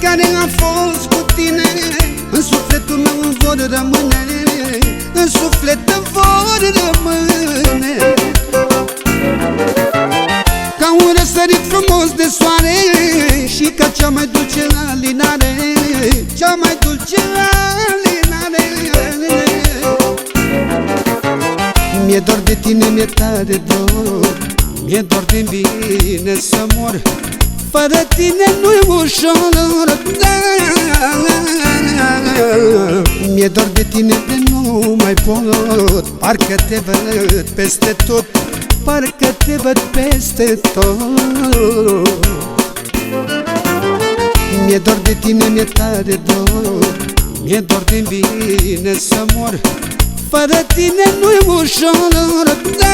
care am fost cu tine. În sufletul meu îmi vor rămâne În sufletul îmi vor rămâne. Ca un răsărit frumos de soare Și ca cea mai dulce la linare, Cea mai dulce alinare. Mi-e dor de tine, mi-e tare dor Mi-e dor de bine să mor fără tine nu-i ușor. Da, Mi-e dor de tine de nu mai pot. Parcă te văd peste tot. Parcă te văd peste tot. Mi-e dor de tine, mi-e tare dor. Mi-e dor de bine să mor Fără tine nu-i ușor. Da,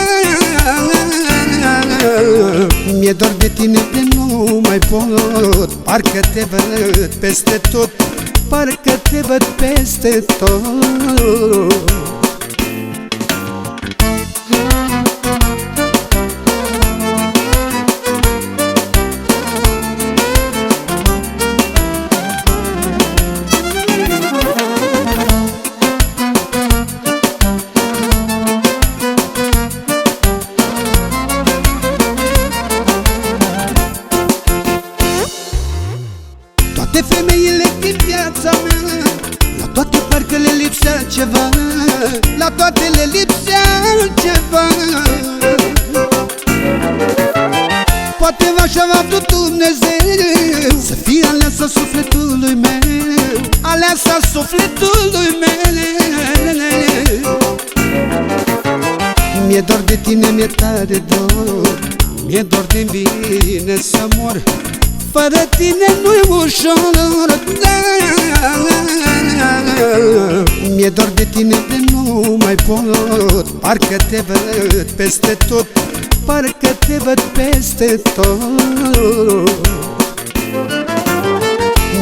Mi-e dor de tine de nu mai pot. Parcă te văd peste tot Parcă te văd peste tot femeile din viața mea. La toate parcă le lipsea ceva. La toate le lipsea ceva. Poate v-aș avea vrut Dumnezeu Să fie aleasa sufletului meu. Aleasa sufletului meu. Mi-e dor de tine, mi-e tare dor. Mi-e dor de bine să mor fără tine nu-i ușor. Da, Mi-e dor de tine de nu mai pot. Parcă te văd peste tot Parcă te văd peste tot.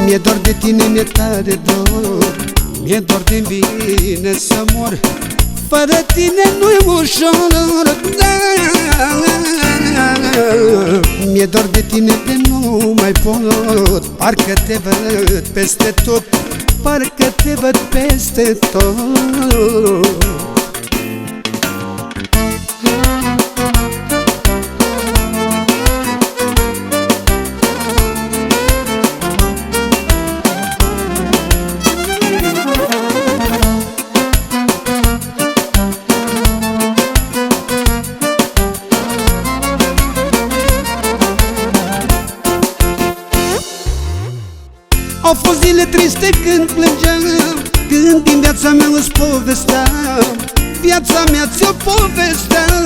Mi-e dor de tine, mi-e tare dor. Mi-e dor de bine să mor. Fără tine nu-i ușor. da, Mi-e dor de tine de nu mai pot. Parcă te văd peste tot Parcă te văd peste tot Au fost zile triste când plângeam Când din viața mea îți povesteam. Viața mea ți-o povesteam.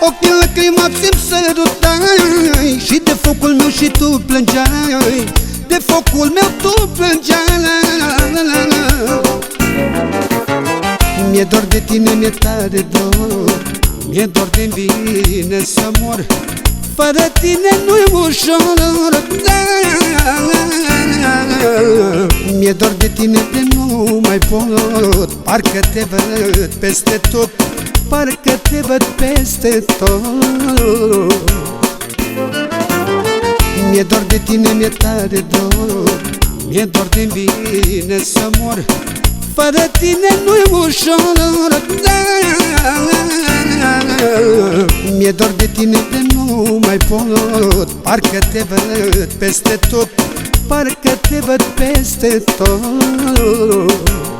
Ochii lacrimați îmi sărutai Și de focul meu și tu plângeai. De focul meu tu plângeai. Mi-e dor de tine, mi-e tare dor. Mi-e dor de bine să mor fără tine nu-i ușor. Da, Mi-e dor de tine de nu mai pot. Parcă te văd peste tot Parcă te văd peste tot. Mi-e dor de tine, mi-e tare dor. Mi-e dor de bine să mor. Fără tine nu-i ușor. Da, Mi-e dor de tine de nu mai pot Parcă te văd peste tot Parcă te văd peste tot